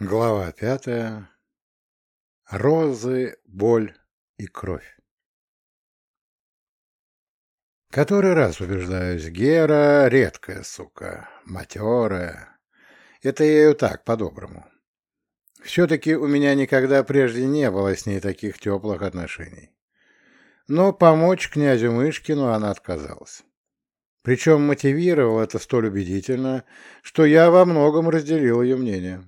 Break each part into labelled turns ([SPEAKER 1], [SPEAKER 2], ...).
[SPEAKER 1] Глава пятая. Розы, боль и кровь. Который раз убеждаюсь, Гера — редкая сука, матерая. Это я ее так, по-доброму. Все-таки у меня никогда прежде не было с ней таких теплых отношений. Но помочь князю Мышкину она отказалась. Причем мотивировал это столь убедительно, что я во многом разделил ее мнение.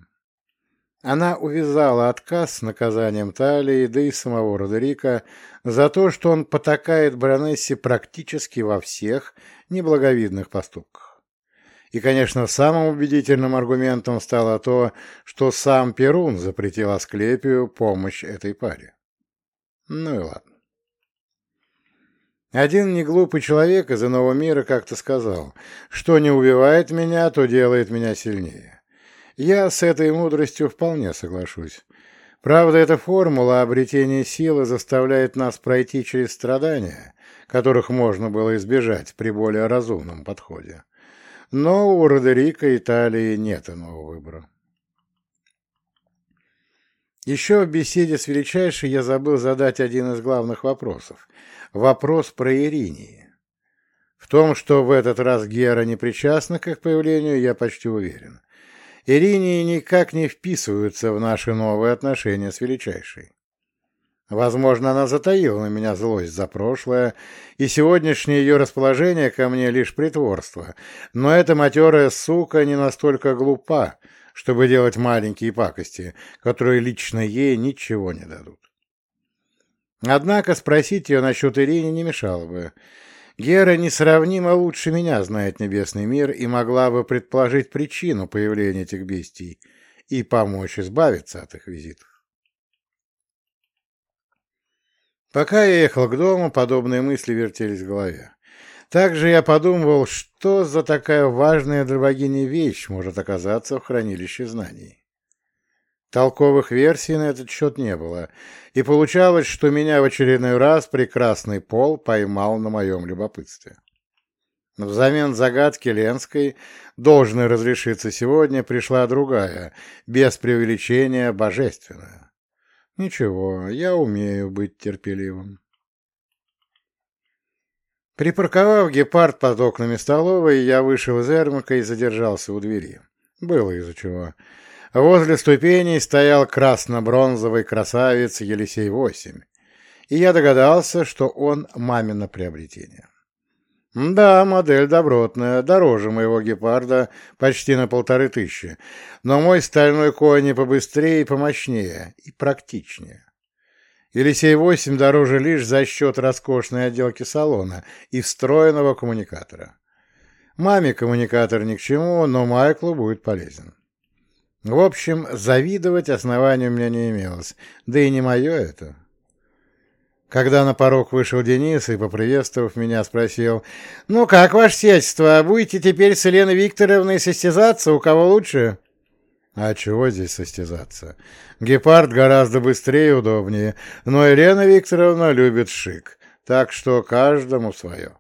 [SPEAKER 1] Она увязала отказ с наказанием Талии, да и самого Родерика, за то, что он потакает баронессе практически во всех неблаговидных поступках. И, конечно, самым убедительным аргументом стало то, что сам Перун запретил Асклепию помощь этой паре. Ну и ладно. Один неглупый человек из иного мира как-то сказал, что не убивает меня, то делает меня сильнее. Я с этой мудростью вполне соглашусь. Правда, эта формула обретения силы заставляет нас пройти через страдания, которых можно было избежать при более разумном подходе. Но у Родерика Италии нет иного выбора. Еще в беседе с Величайшей я забыл задать один из главных вопросов. Вопрос про Иринии. В том, что в этот раз Гера не причастна к их появлению, я почти уверен. Иринии никак не вписываются в наши новые отношения с Величайшей. Возможно, она затаила на меня злость за прошлое, и сегодняшнее ее расположение ко мне лишь притворство, но эта матерая сука не настолько глупа, чтобы делать маленькие пакости, которые лично ей ничего не дадут. Однако спросить ее насчет Ирине не мешало бы, Гера несравнимо лучше меня знает небесный мир и могла бы предположить причину появления этих бестий и помочь избавиться от их визитов. Пока я ехал к дому, подобные мысли вертелись в голове. Также я подумывал, что за такая важная для вещь может оказаться в хранилище знаний. Толковых версий на этот счет не было, и получалось, что меня в очередной раз прекрасный пол поймал на моем любопытстве. Взамен загадки Ленской, должной разрешиться сегодня, пришла другая, без преувеличения, божественная. Ничего, я умею быть терпеливым. Припарковав гепард под окнами столовой, я вышел из Эрмака и задержался у двери. Было из-за чего. Возле ступеней стоял красно-бронзовый красавец Елисей-8, и я догадался, что он мамино приобретение. Да, модель добротная, дороже моего гепарда почти на полторы тысячи, но мой стальной конь побыстрее, и помощнее, и практичнее. Елисей-8 дороже лишь за счет роскошной отделки салона и встроенного коммуникатора. Маме коммуникатор ни к чему, но Майклу будет полезен. В общем, завидовать основания у меня не имелось, да и не мое это. Когда на порог вышел Денис и, поприветствовав меня, спросил, «Ну как, ваше сельство, будете теперь с Еленой Викторовной состязаться, у кого лучше?» «А чего здесь состязаться? Гепард гораздо быстрее и удобнее, но Елена Викторовна любит шик, так что каждому свое».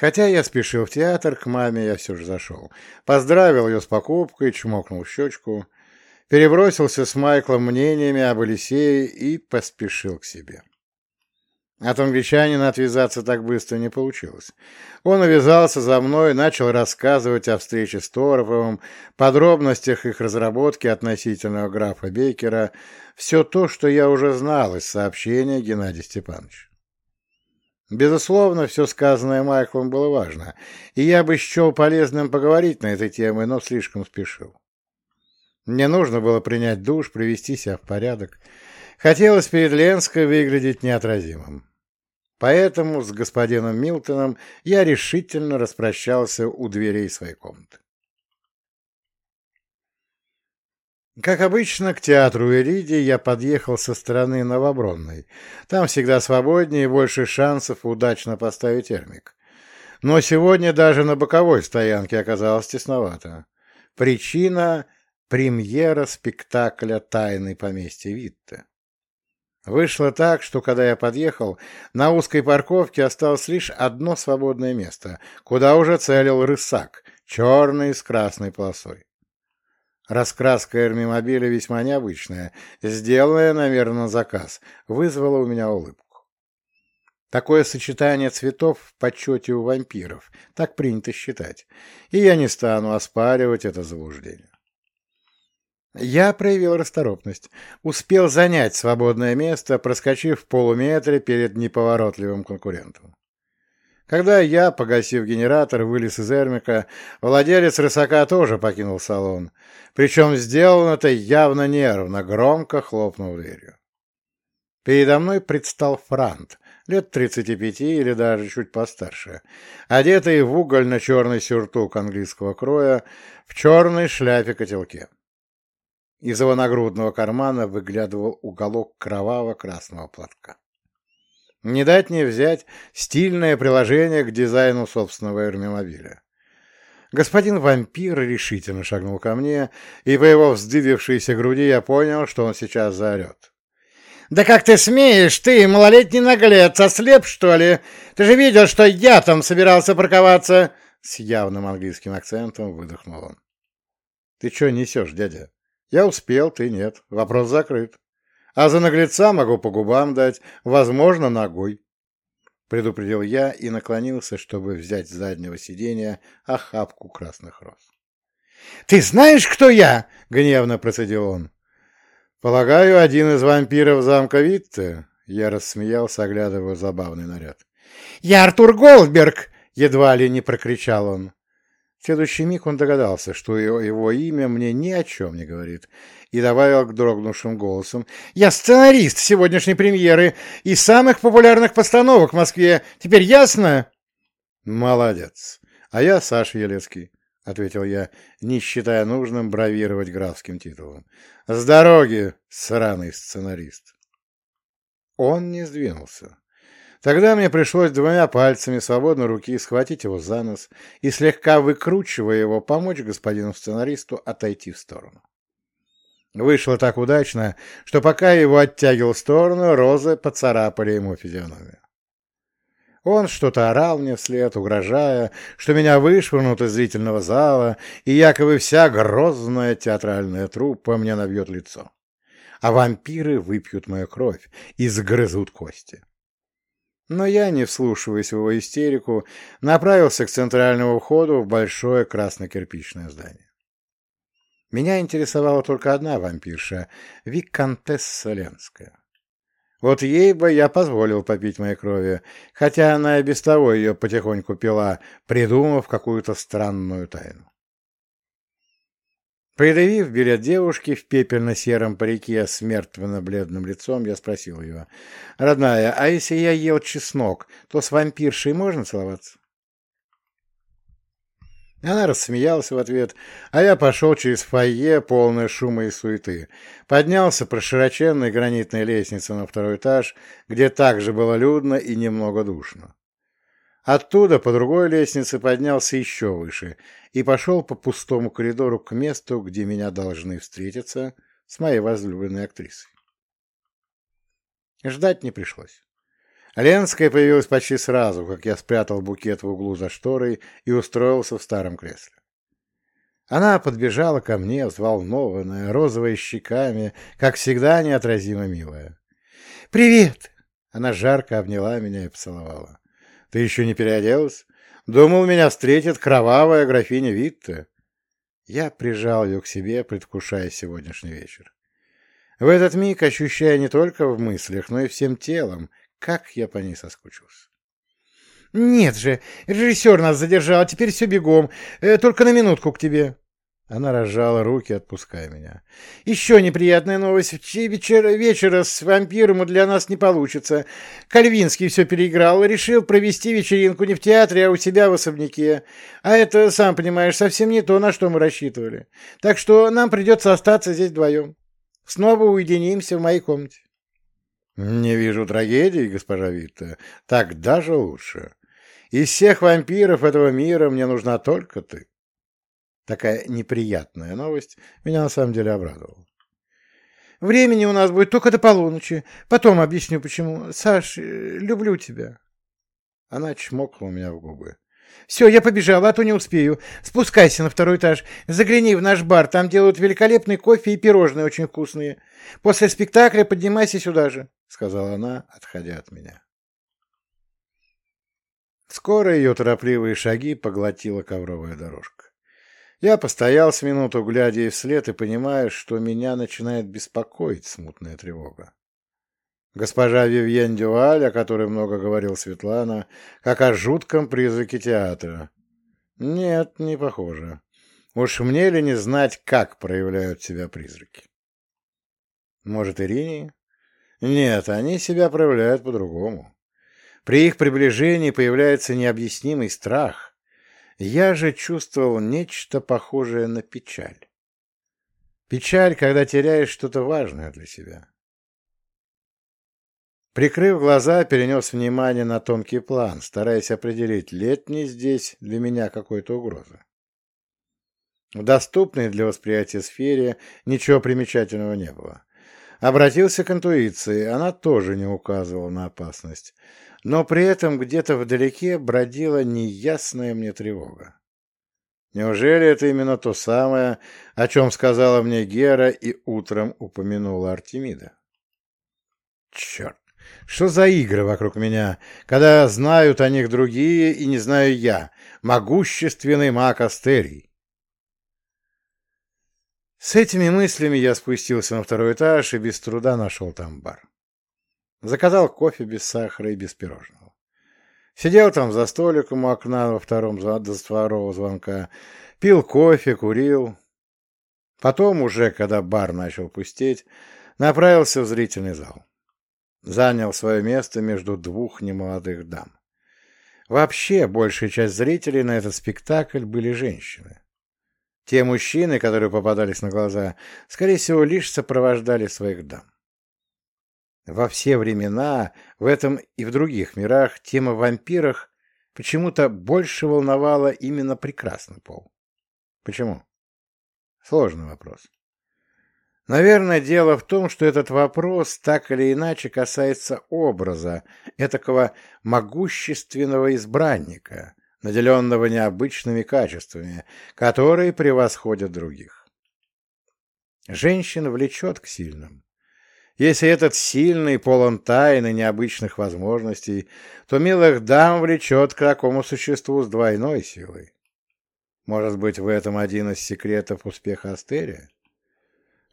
[SPEAKER 1] Хотя я спешил в театр, к маме я все же зашел. Поздравил ее с покупкой, чмокнул в щечку, перебросился с Майклом мнениями об Елисее и поспешил к себе. От англичанина отвязаться так быстро не получилось. Он увязался за мной, начал рассказывать о встрече с Тороповым, подробностях их разработки относительно графа Бейкера, все то, что я уже знал из сообщения Геннадия Степановича. Безусловно, все сказанное Майклом было важно, и я бы счел полезным поговорить на этой теме, но слишком спешил. Мне нужно было принять душ, привести себя в порядок. Хотелось перед Ленской выглядеть неотразимым. Поэтому с господином Милтоном я решительно распрощался у дверей своей комнаты. Как обычно, к театру Эриди я подъехал со стороны Новобронной. Там всегда свободнее и больше шансов удачно поставить термик. Но сегодня даже на боковой стоянке оказалось тесновато. Причина — премьера спектакля «Тайны поместья Витте». Вышло так, что когда я подъехал, на узкой парковке осталось лишь одно свободное место, куда уже целил рысак, черный с красной полосой. Раскраска эрмимобиля весьма необычная, сделанная, наверное, на заказ, вызвала у меня улыбку. Такое сочетание цветов в почете у вампиров, так принято считать, и я не стану оспаривать это заблуждение. Я проявил расторопность, успел занять свободное место, проскочив в полуметре перед неповоротливым конкурентом. Когда я, погасив генератор, вылез из Эрмика, владелец рысака тоже покинул салон. Причем сделано это явно нервно, громко хлопнув дверью. Передо мной предстал Франт, лет 35 или даже чуть постарше, одетый в угольно-черный сюртук английского кроя, в черной шляпе-котелке. Из его нагрудного кармана выглядывал уголок кроваво-красного платка. Не дать не взять стильное приложение к дизайну собственного эрмимобиля. Господин вампир решительно шагнул ко мне, и по его вздыбившейся груди я понял, что он сейчас заорет. «Да как ты смеешь, ты, малолетний наглец, ослеп, что ли? Ты же видел, что я там собирался парковаться?» С явным английским акцентом выдохнул он. «Ты что несешь, дядя? Я успел, ты нет. Вопрос закрыт. А за наглеца могу по губам дать, возможно, ногой. Предупредил я и наклонился, чтобы взять с заднего сиденья охапку красных роз. «Ты знаешь, кто я?» — гневно процедил он. «Полагаю, один из вампиров замка Витте?» Я рассмеялся, оглядывая забавный наряд. «Я Артур Голдберг!» — едва ли не прокричал он. В следующий миг он догадался, что его имя мне ни о чем не говорит, и добавил к дрогнувшим голосом. «Я сценарист сегодняшней премьеры и самых популярных постановок в Москве. Теперь ясно?» «Молодец. А я Саша Елецкий», — ответил я, не считая нужным бравировать графским титулом. «С дороги, сраный сценарист». Он не сдвинулся. Тогда мне пришлось двумя пальцами свободной руки схватить его за нос и, слегка выкручивая его, помочь господину сценаристу отойти в сторону. Вышло так удачно, что пока его оттягивал в сторону, розы поцарапали ему физиономию. Он что-то орал мне вслед, угрожая, что меня вышвырнут из зрительного зала, и якобы вся грозная театральная труппа мне набьет лицо. А вампиры выпьют мою кровь и сгрызут кости. Но я, не вслушиваясь в его истерику, направился к центральному входу в большое красно-кирпичное здание. Меня интересовала только одна вампирша — Викантесса Ленская. Вот ей бы я позволил попить моей крови, хотя она и без того ее потихоньку пила, придумав какую-то странную тайну. Предъявив билет девушки в пепельно-сером парике с мертвенно-бледным лицом, я спросил ее, «Родная, а если я ел чеснок, то с вампиршей можно целоваться?» Она рассмеялась в ответ, а я пошел через фойе, полное шума и суеты. Поднялся по широченной гранитной лестнице на второй этаж, где также было людно и немного душно. Оттуда по другой лестнице поднялся еще выше и пошел по пустому коридору к месту, где меня должны встретиться с моей возлюбленной актрисой. Ждать не пришлось. Ленская появилась почти сразу, как я спрятал букет в углу за шторой и устроился в старом кресле. Она подбежала ко мне, взволнованная, розовая щеками, как всегда неотразимо милая. «Привет!» Она жарко обняла меня и поцеловала. «Ты еще не переоделась? Думал, меня встретит кровавая графиня Витте». Я прижал ее к себе, предвкушая сегодняшний вечер. В этот миг ощущая не только в мыслях, но и всем телом, как я по ней соскучился. «Нет же, режиссер нас задержал, теперь все бегом. Э, только на минутку к тебе». Она разжала руки, отпуская меня. «Еще неприятная новость. Вечера, вечера с вампиром для нас не получится. Кальвинский все переиграл. Решил провести вечеринку не в театре, а у себя в особняке. А это, сам понимаешь, совсем не то, на что мы рассчитывали. Так что нам придется остаться здесь вдвоем. Снова уединимся в моей комнате». «Не вижу трагедии, госпожа Витта. Так даже лучше. Из всех вампиров этого мира мне нужна только ты». Такая неприятная новость меня на самом деле обрадовала. «Времени у нас будет только до полуночи. Потом объясню, почему. Саш, люблю тебя». Она чмокнула меня в губы. Все, я побежала, а то не успею. Спускайся на второй этаж. Загляни в наш бар, там делают великолепный кофе и пирожные очень вкусные. После спектакля поднимайся сюда же, — сказала она, отходя от меня. Скоро ее торопливые шаги поглотила ковровая дорожка. Я постоял с минуту, глядя ей вслед, и понимая, что меня начинает беспокоить смутная тревога. Госпожа Вивьен Дюаль, о которой много говорил Светлана, как о жутком призраке театра. Нет, не похоже. Уж мне ли не знать, как проявляют себя призраки? Может, Ирине? Нет, они себя проявляют по-другому. При их приближении появляется необъяснимый страх. Я же чувствовал нечто похожее на печаль. Печаль, когда теряешь что-то важное для себя. Прикрыв глаза, перенес внимание на тонкий план, стараясь определить, лет ли здесь для меня какой-то угрозы. В доступной для восприятия сфере ничего примечательного не было. Обратился к интуиции, она тоже не указывала на опасность, но при этом где-то вдалеке бродила неясная мне тревога. Неужели это именно то самое, о чем сказала мне Гера и утром упомянула Артемида? Черт! Что за игры вокруг меня, когда знают о них другие и не знаю я, могущественный маг Астерий? С этими мыслями я спустился на второй этаж и без труда нашел там бар. Заказал кофе без сахара и без пирожного. Сидел там за столиком у окна во втором до второго звонка, пил кофе, курил. Потом уже, когда бар начал пустеть, направился в зрительный зал занял свое место между двух немолодых дам. Вообще, большая часть зрителей на этот спектакль были женщины. Те мужчины, которые попадались на глаза, скорее всего, лишь сопровождали своих дам. Во все времена, в этом и в других мирах, тема вампирах почему-то больше волновала именно прекрасный пол. Почему? Сложный вопрос. Наверное, дело в том, что этот вопрос так или иначе касается образа этакого могущественного избранника, наделенного необычными качествами, которые превосходят других. Женщин влечет к сильным. Если этот сильный, полон тайны, необычных возможностей, то милых дам влечет к такому существу с двойной силой. Может быть, в этом один из секретов успеха Астерия?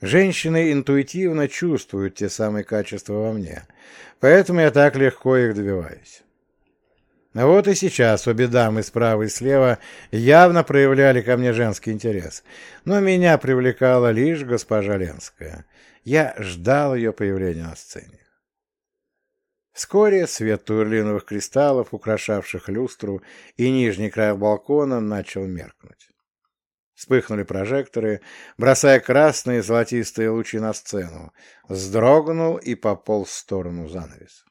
[SPEAKER 1] Женщины интуитивно чувствуют те самые качества во мне, поэтому я так легко их добиваюсь. Вот и сейчас обе дамы справа и слева явно проявляли ко мне женский интерес, но меня привлекала лишь госпожа Ленская. Я ждал ее появления на сцене. Вскоре свет турлиновых кристаллов, украшавших люстру, и нижний край балкона начал меркнуть. Вспыхнули прожекторы, бросая красные золотистые лучи на сцену. Вздрогнул и пополз в сторону занавес.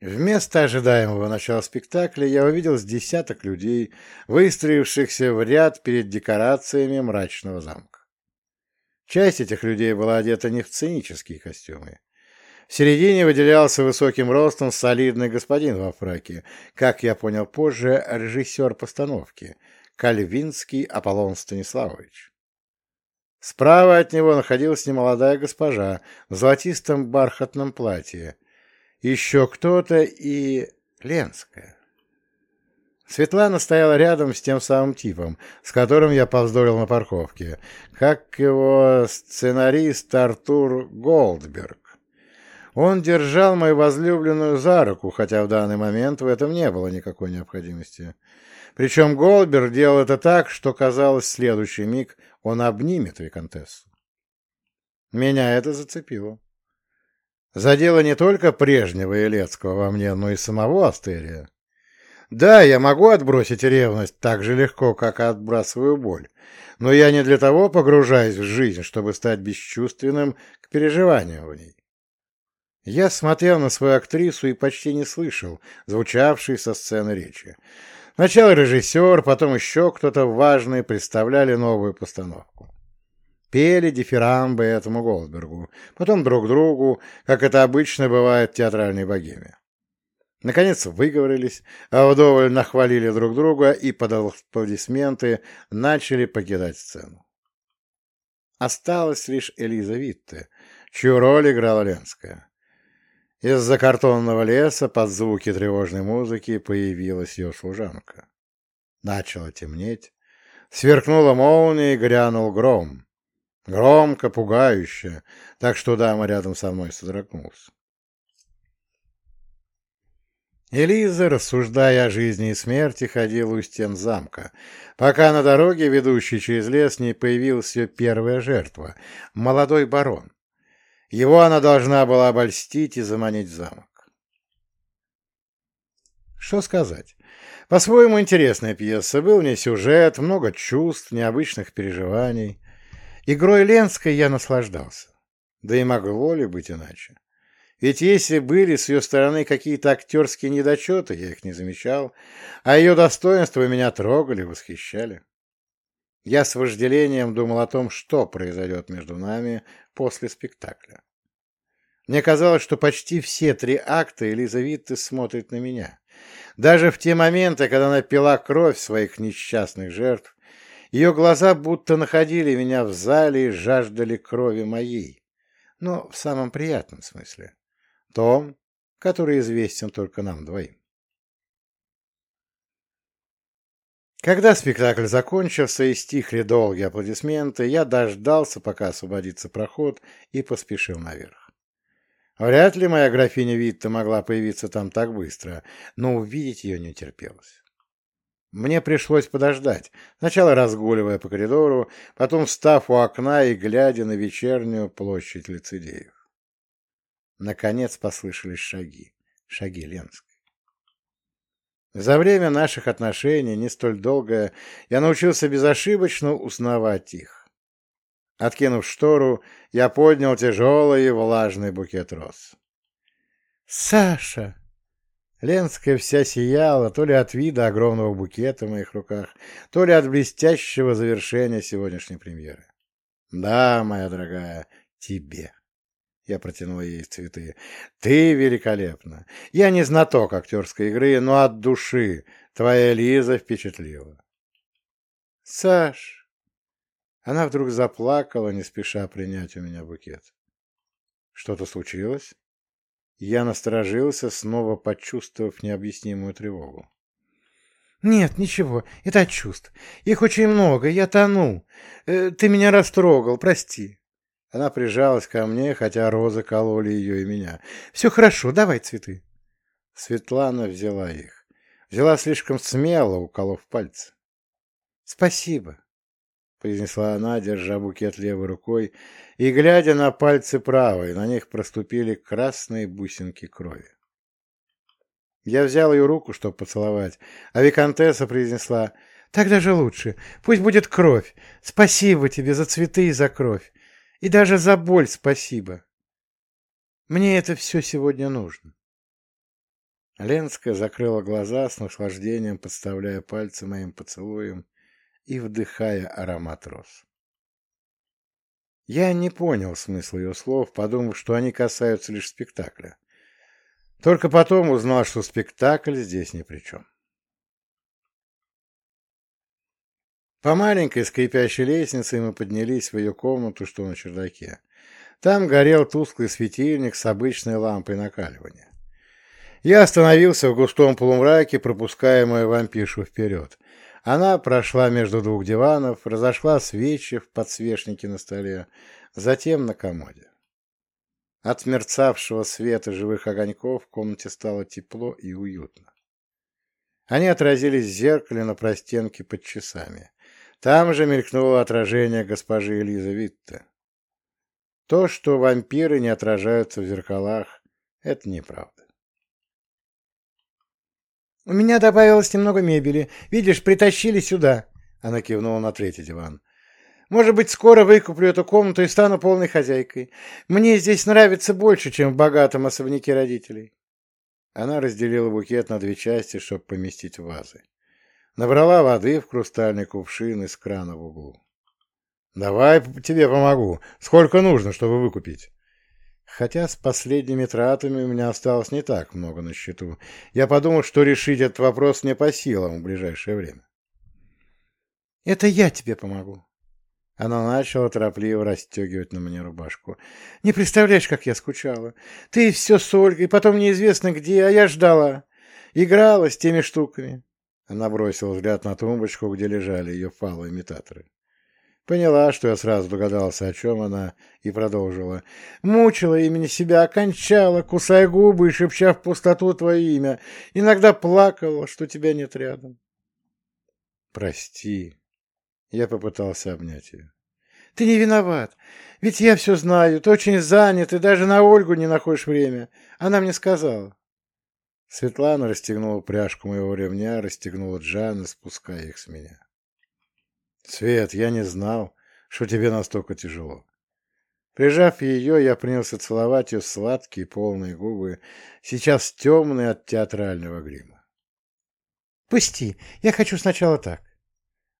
[SPEAKER 1] Вместо ожидаемого начала спектакля я увидел с десяток людей, выстроившихся в ряд перед декорациями мрачного замка. Часть этих людей была одета не в сценические костюмы. В середине выделялся высоким ростом солидный господин во фраке, как я понял позже, режиссер постановки, Кальвинский Аполлон Станиславович. Справа от него находилась немолодая госпожа в золотистом бархатном платье. Еще кто-то и Ленская. Светлана стояла рядом с тем самым типом, с которым я повздорил на парковке, как его сценарист Артур Голдберг. Он держал мою возлюбленную за руку, хотя в данный момент в этом не было никакой необходимости. Причем Голбер делал это так, что, казалось, в следующий миг он обнимет виконтессу. Меня это зацепило. Задело не только прежнего Елецкого во мне, но и самого Астерия. Да, я могу отбросить ревность так же легко, как и отбрасываю боль, но я не для того погружаюсь в жизнь, чтобы стать бесчувственным к переживаниям в ней. Я смотрел на свою актрису и почти не слышал звучавшей со сцены речи. Сначала режиссер, потом еще кто-то важный представляли новую постановку. Пели дифирамбы этому Голдбергу, потом друг другу, как это обычно бывает в театральной богеме. Наконец выговорились, а вдоволь нахвалили друг друга и под аплодисменты начали покидать сцену. Осталась лишь Элиза Витте, чью роль играла Ленская. Из-за картонного леса под звуки тревожной музыки появилась ее служанка. Начало темнеть, сверкнула молния и грянул гром. Громко, пугающе, так что дама рядом со мной содрогнулась. Элиза, рассуждая о жизни и смерти, ходила у стен замка, пока на дороге, ведущей через лес, не появилась ее первая жертва — молодой барон. Его она должна была обольстить и заманить в замок. Что сказать? По-своему интересная пьеса, был в ней сюжет, много чувств, необычных переживаний. Игрой Ленской я наслаждался. Да и могло ли быть иначе? Ведь если были с ее стороны какие-то актерские недочеты, я их не замечал, а ее достоинства меня трогали, восхищали. Я с вожделением думал о том, что произойдет между нами после спектакля. Мне казалось, что почти все три акта Елизаветы смотрит на меня. Даже в те моменты, когда она пила кровь своих несчастных жертв, ее глаза будто находили меня в зале и жаждали крови моей. Но в самом приятном смысле том, который известен только нам двоим. Когда спектакль закончился и стихли долгие аплодисменты, я дождался, пока освободится проход, и поспешил наверх. Вряд ли моя графиня Витта могла появиться там так быстро, но увидеть ее не терпелось. Мне пришлось подождать, сначала разгуливая по коридору, потом встав у окна и глядя на вечернюю площадь лицедеев. Наконец послышались шаги. Шаги Ленской. За время наших отношений, не столь долгое, я научился безошибочно узнавать их. Откинув штору, я поднял тяжелый и влажный букет роз. «Саша!» Ленская вся сияла, то ли от вида огромного букета в моих руках, то ли от блестящего завершения сегодняшней премьеры. «Да, моя дорогая, тебе!» Я протянул ей цветы. «Ты великолепна! Я не знаток актерской игры, но от души твоя Лиза впечатлила». «Саш!» Она вдруг заплакала, не спеша принять у меня букет. «Что-то случилось?» Я насторожился, снова почувствовав необъяснимую тревогу. «Нет, ничего, это от чувств. Их очень много, я тону. Э, ты меня растрогал, прости». Она прижалась ко мне, хотя розы кололи ее и меня. «Все хорошо, давай цветы». Светлана взяла их. Взяла слишком смело, уколов пальцы. «Спасибо», — произнесла она, держа букет левой рукой, и, глядя на пальцы правой, на них проступили красные бусинки крови. Я взял ее руку, чтобы поцеловать, а Викантесса произнесла, «Так даже лучше. Пусть будет кровь. Спасибо тебе за цветы и за кровь. И даже за боль спасибо. Мне это все сегодня нужно. Ленская закрыла глаза с наслаждением, подставляя пальцы моим поцелуем и вдыхая аромат роз. Я не понял смысла ее слов, подумав, что они касаются лишь спектакля. Только потом узнал, что спектакль здесь ни при чем. По маленькой скрипящей лестнице мы поднялись в ее комнату, что на чердаке. Там горел тусклый светильник с обычной лампой накаливания. Я остановился в густом полумраке, пропуская мою вампиршу вперед. Она прошла между двух диванов, разошла свечи в подсвечнике на столе, затем на комоде. От мерцавшего света живых огоньков в комнате стало тепло и уютно. Они отразились в зеркале на простенке под часами. Там же мелькнуло отражение госпожи Элизы Витте. То, что вампиры не отражаются в зеркалах, это неправда. «У меня добавилось немного мебели. Видишь, притащили сюда», — она кивнула на третий диван. «Может быть, скоро выкуплю эту комнату и стану полной хозяйкой. Мне здесь нравится больше, чем в богатом особняке родителей». Она разделила букет на две части, чтобы поместить в вазы. Набрала воды в хрустальный кувшин из крана в углу. «Давай тебе помогу. Сколько нужно, чтобы выкупить?» Хотя с последними тратами у меня осталось не так много на счету. Я подумал, что решить этот вопрос не по силам в ближайшее время. «Это я тебе помогу». Она начала торопливо расстегивать на мне рубашку. «Не представляешь, как я скучала. Ты все с Ольгой, потом неизвестно где, а я ждала. Играла с теми штуками». Она бросила взгляд на тумбочку, где лежали ее фалоимитаторы. Поняла, что я сразу догадался, о чем она, и продолжила. Мучила имени себя, окончала, кусая губы и шепча в пустоту твое имя. Иногда плакала, что тебя нет рядом. Прости. Я попытался обнять ее. Ты не виноват. Ведь я все знаю. Ты очень занят, и даже на Ольгу не находишь время. Она мне сказала. Светлана расстегнула пряжку моего ремня, расстегнула Джана, спуская их с меня. Свет, я не знал, что тебе настолько тяжело. Прижав ее, я принялся целовать ее сладкие полные губы, сейчас темные от театрального грима. «Пусти, я хочу сначала так».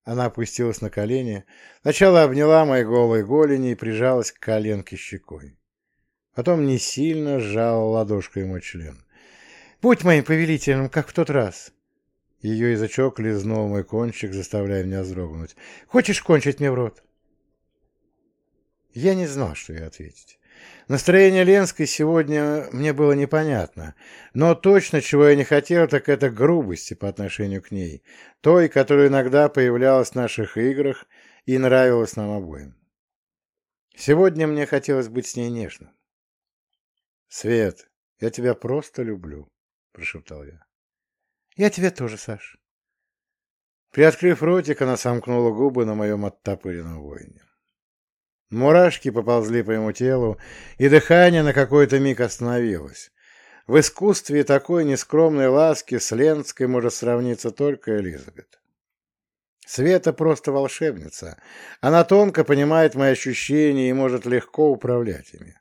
[SPEAKER 1] Она опустилась на колени, сначала обняла мои голые голени и прижалась к коленке щекой. Потом не сильно сжала ладошкой мой член. «Будь моим повелителем, как в тот раз. Ее язычок лизнул мой кончик, заставляя меня вздрогнуть. «Хочешь кончить мне в рот?» Я не знал, что ей ответить. Настроение Ленской сегодня мне было непонятно, но точно, чего я не хотел, так это грубости по отношению к ней, той, которая иногда появлялась в наших играх и нравилась нам обоим. Сегодня мне хотелось быть с ней нежным. «Свет, я тебя просто люблю», — прошептал я. Я тебя тоже, Саш. Приоткрыв ротик, она сомкнула губы на моем оттопыренном воине. Мурашки поползли по ему телу, и дыхание на какой-то миг остановилось. В искусстве такой нескромной ласки с Ленской может сравниться только Элизабет. Света просто волшебница. Она тонко понимает мои ощущения и может легко управлять ими.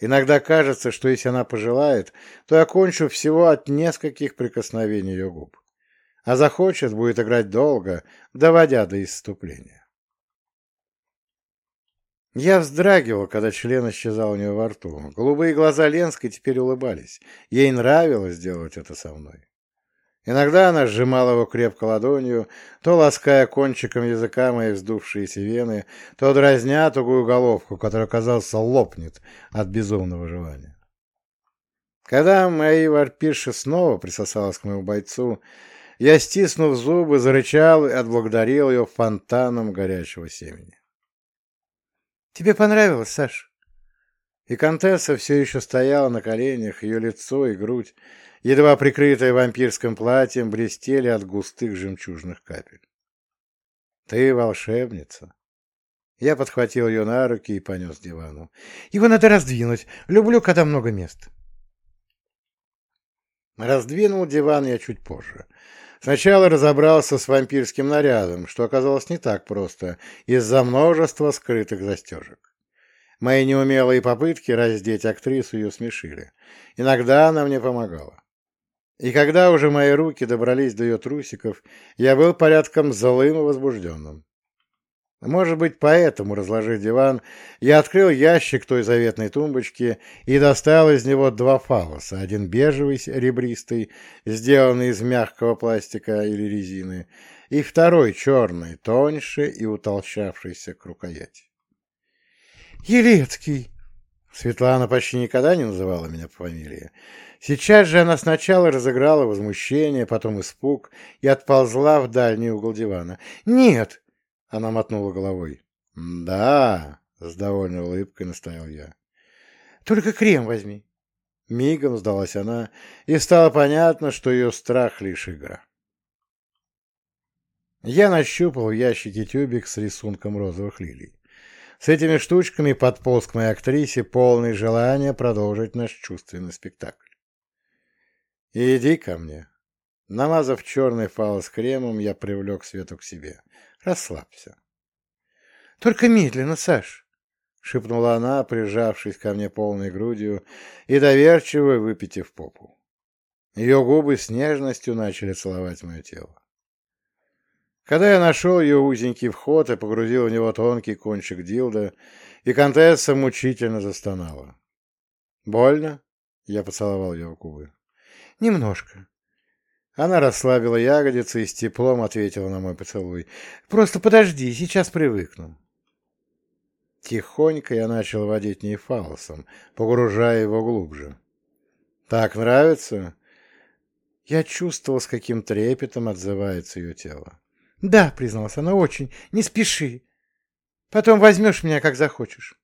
[SPEAKER 1] Иногда кажется, что если она пожелает, то я кончу всего от нескольких прикосновений ее губ. А захочет, будет играть долго, доводя до исступления. Я вздрагивал, когда член исчезал у нее во рту. Голубые глаза Ленской теперь улыбались. Ей нравилось делать это со мной. Иногда она сжимала его крепко ладонью, то лаская кончиком языка мои вздувшиеся вены, то дразня тугую головку, которая, казалось, лопнет от безумного желания. Когда мои варпирши снова присосалась к моему бойцу, я, стиснув зубы, зарычал и отблагодарил ее фонтаном горячего семени. — Тебе понравилось, Саш? И Контесса все еще стояла на коленях, ее лицо и грудь едва прикрытые вампирским платьем, блестели от густых жемчужных капель. «Ты волшебница!» Я подхватил ее на руки и понес к дивану. «Его надо раздвинуть. Люблю, когда много мест». Раздвинул диван я чуть позже. Сначала разобрался с вампирским нарядом, что оказалось не так просто, из-за множества скрытых застежек. Мои неумелые попытки раздеть актрису ее смешили. Иногда она мне помогала. И когда уже мои руки добрались до ее трусиков, я был порядком злым и возбужденным. Может быть, поэтому, разложив диван, я открыл ящик той заветной тумбочки и достал из него два фалоса, один бежевый, ребристый, сделанный из мягкого пластика или резины, и второй черный, тоньше и утолщавшийся к рукояти. «Елецкий!» Светлана почти никогда не называла меня по фамилии. Сейчас же она сначала разыграла возмущение, потом испуг и отползла в дальний угол дивана. «Нет!» — она мотнула головой. «Да!» — с довольной улыбкой настоял я. «Только крем возьми!» Мигом сдалась она, и стало понятно, что ее страх — лишь игра. Я нащупал в ящике тюбик с рисунком розовых лилий. С этими штучками подполз к моей актрисе полный желания продолжить наш чувственный спектакль. «Иди ко мне». Намазав черный фал с кремом, я привлек Свету к себе. «Расслабься». «Только медленно, Саш», — шепнула она, прижавшись ко мне полной грудью и доверчиво выпитив попу. Ее губы с нежностью начали целовать мое тело. Когда я нашел ее узенький вход и погрузил в него тонкий кончик дилда, и Виконтесса мучительно застонала. Больно? Я поцеловал ее в губы.
[SPEAKER 2] Немножко.
[SPEAKER 1] Она расслабила ягодицы и с теплом ответила на мой поцелуй.
[SPEAKER 2] Просто подожди, сейчас привыкну.
[SPEAKER 1] Тихонько я начал водить ней фалосом, погружая его глубже. «Так нравится?» Я чувствовал, с каким трепетом отзывается ее тело.
[SPEAKER 2] «Да», — призналась она, — «очень. Не спеши. Потом возьмешь меня, как захочешь».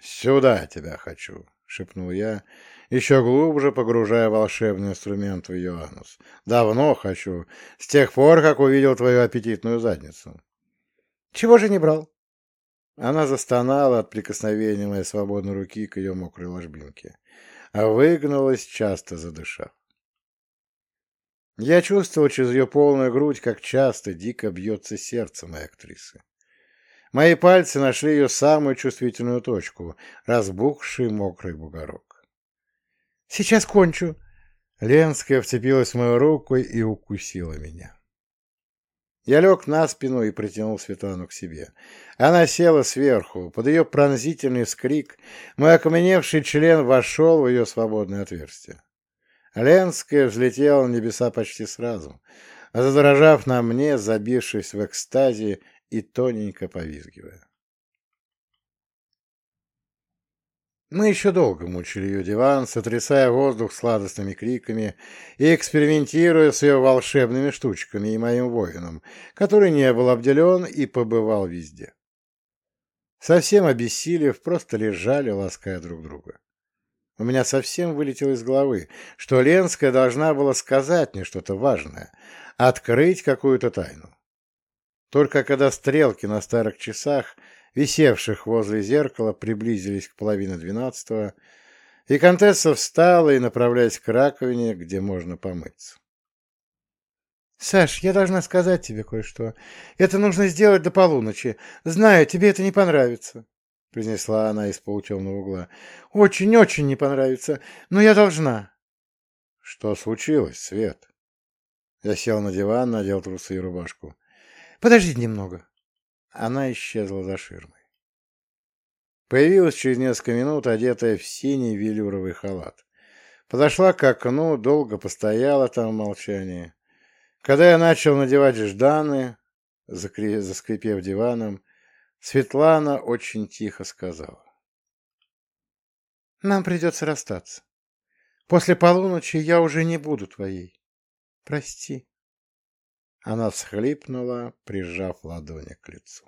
[SPEAKER 1] «Сюда тебя хочу», — шепнул я, еще глубже погружая волшебный инструмент в ее анус. «Давно хочу, с тех пор, как увидел твою аппетитную задницу».
[SPEAKER 2] «Чего же не брал?»
[SPEAKER 1] Она застонала от прикосновения моей свободной руки к ее мокрой ложбинке, а выгнулась, часто задышав. Я чувствовал через ее полную грудь, как часто дико бьется сердце моей актрисы. Мои пальцы нашли ее самую чувствительную точку — разбухший мокрый бугорок.
[SPEAKER 2] «Сейчас кончу!»
[SPEAKER 1] Ленская вцепилась в мою руку и укусила меня. Я лег на спину и притянул Светлану к себе. Она села сверху. Под ее пронзительный вскрик мой окаменевший член вошел в ее свободное отверстие. Ленская взлетела на небеса почти сразу, задрожав на мне, забившись в экстазе и тоненько повизгивая. Мы еще долго мучили ее диван, сотрясая воздух сладостными криками и экспериментируя с ее волшебными штучками и моим воином, который не был обделен и побывал везде. Совсем обессилев, просто лежали, лаская друг друга. У меня совсем вылетело из головы, что Ленская должна была сказать мне что-то важное, открыть какую-то тайну. Только когда стрелки на старых часах висевших возле зеркала, приблизились к половине двенадцатого, и Контесса встала и направляясь к раковине, где можно помыться.
[SPEAKER 2] «Саш, я должна сказать тебе кое-что. Это нужно сделать до полуночи. Знаю, тебе это не понравится», — произнесла она из полутемного угла. «Очень-очень не понравится, но я должна».
[SPEAKER 1] «Что случилось, Свет?» Я сел на диван, надел трусы и рубашку.
[SPEAKER 2] «Подожди немного».
[SPEAKER 1] Она исчезла за ширмой. Появилась через несколько минут, одетая в синий велюровый халат. Подошла к окну, долго постояла там в молчании. Когда я начал надевать жданы, заскрипев диваном, Светлана очень тихо сказала.
[SPEAKER 2] «Нам придется расстаться. После полуночи я уже не буду твоей. Прости».
[SPEAKER 1] Она всхлипнула, прижав ладони к лицу.